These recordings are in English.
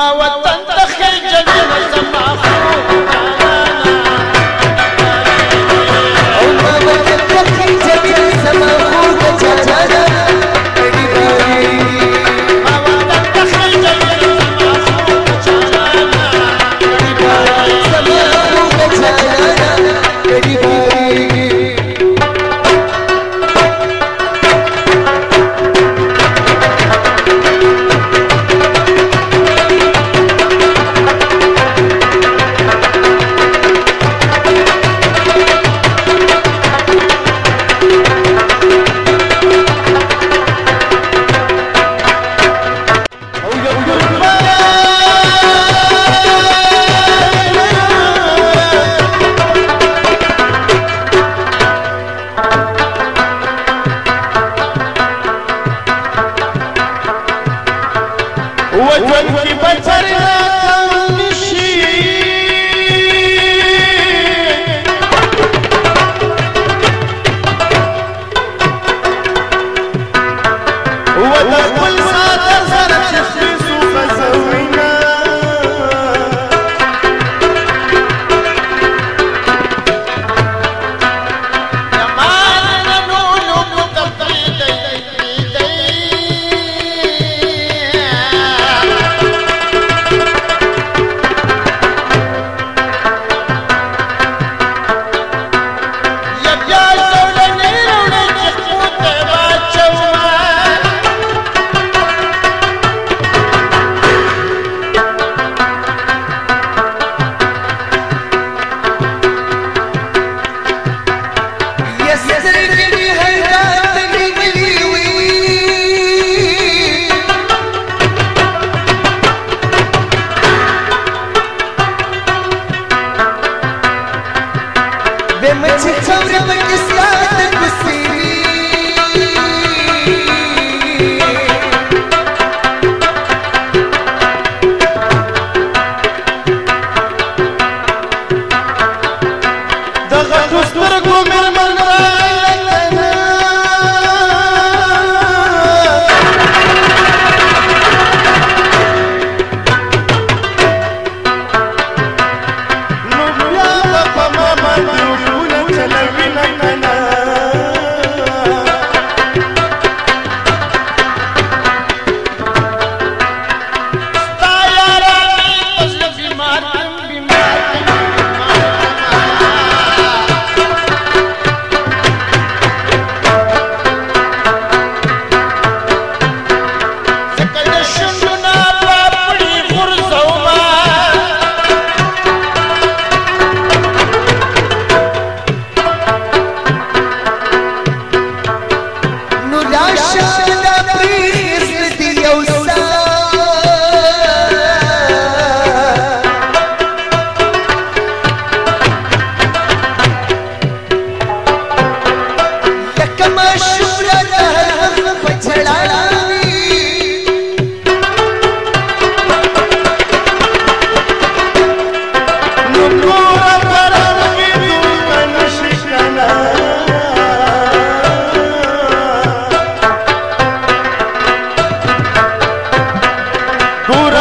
ما वचन की बचर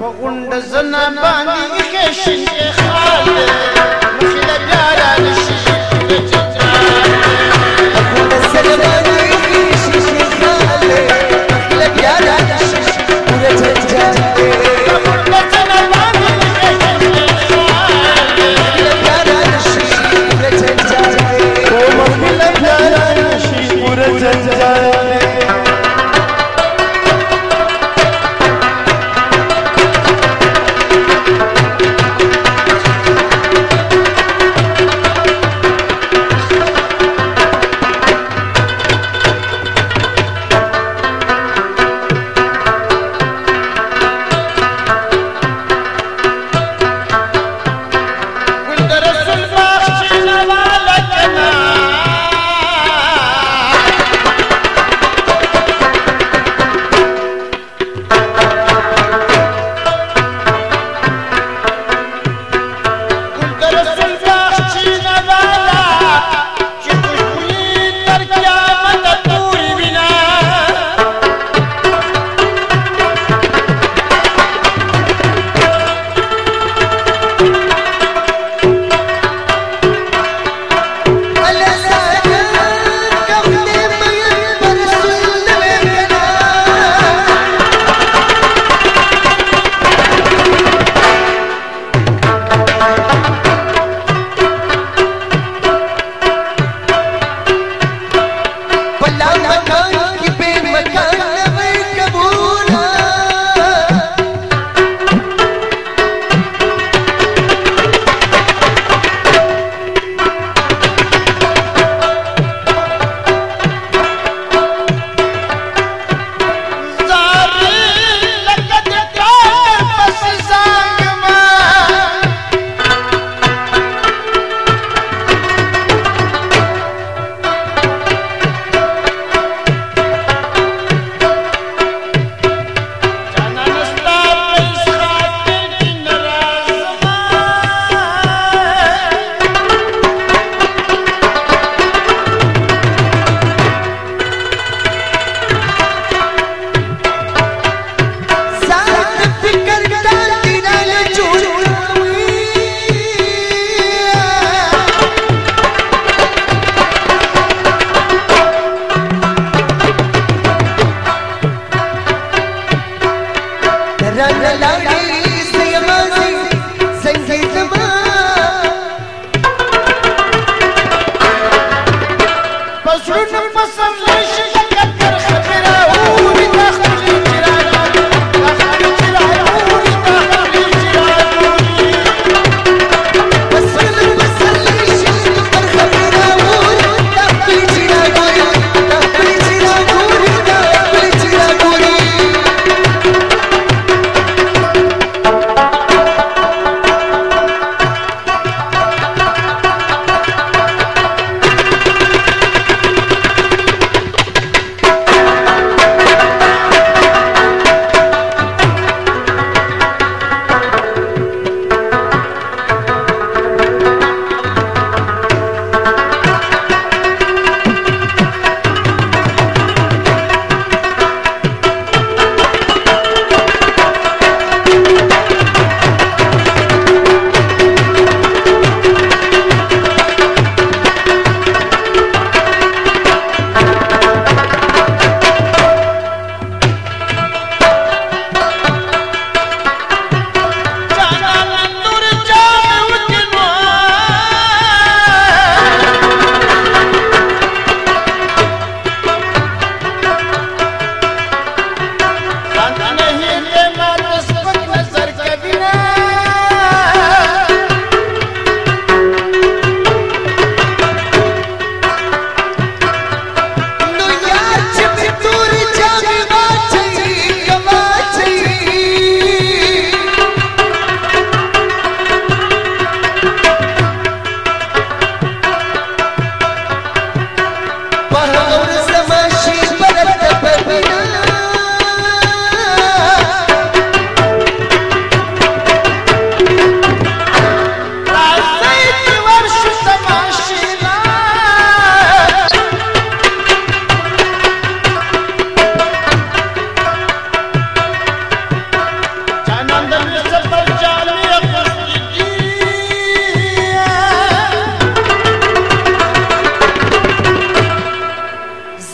Pagunda zana bani ke la la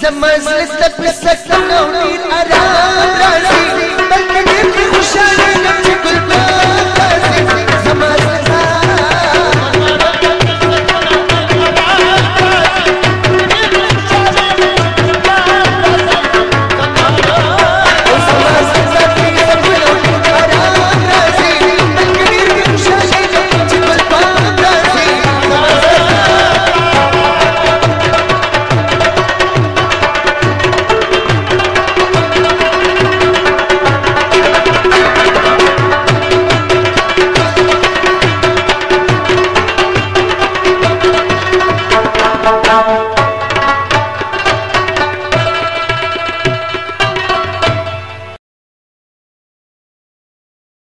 से मजलिस पे सक